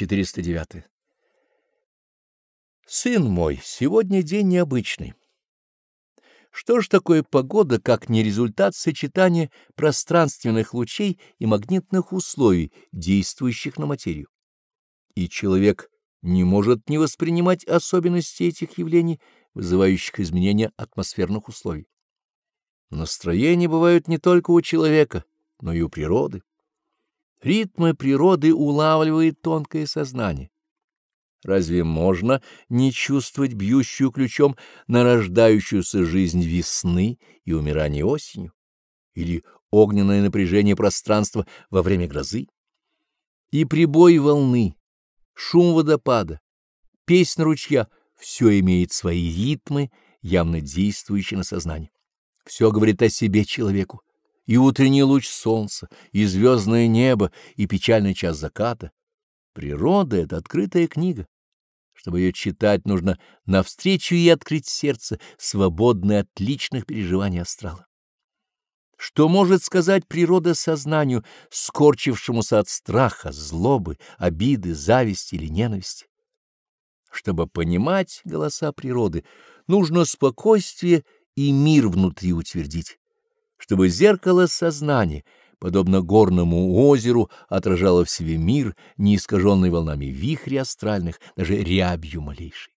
409. Сын мой, сегодня день необычный. Что ж такое погода, как не результат сочетания пространственных лучей и магнитных условий, действующих на материю? И человек не может не воспринимать особенности этих явлений, вызывающих изменения атмосферных условий. Настроения бывают не только у человека, но и у природы. Ритмы природы улавливает тонкое сознание. Разве можно не чувствовать бьющую ключом нарождающуюся жизнь весны и умирание осенью? Или огненное напряжение пространства во время грозы? И прибой волны, шум водопада, песнь ручья — все имеет свои ритмы, явно действующие на сознание. Все говорит о себе человеку и утренний луч солнца, и звездное небо, и печальный час заката. Природа — это открытая книга. Чтобы ее читать, нужно навстречу ей открыть сердце, свободное от личных переживаний астрала. Что может сказать природа сознанию, скорчившемуся от страха, злобы, обиды, зависти или ненависти? Чтобы понимать голоса природы, нужно спокойствие и мир внутри утвердить чтобы зеркало сознания, подобно горному озеру, отражало в себе мир, не искаженный волнами вихрей астральных, даже рябью малейшей.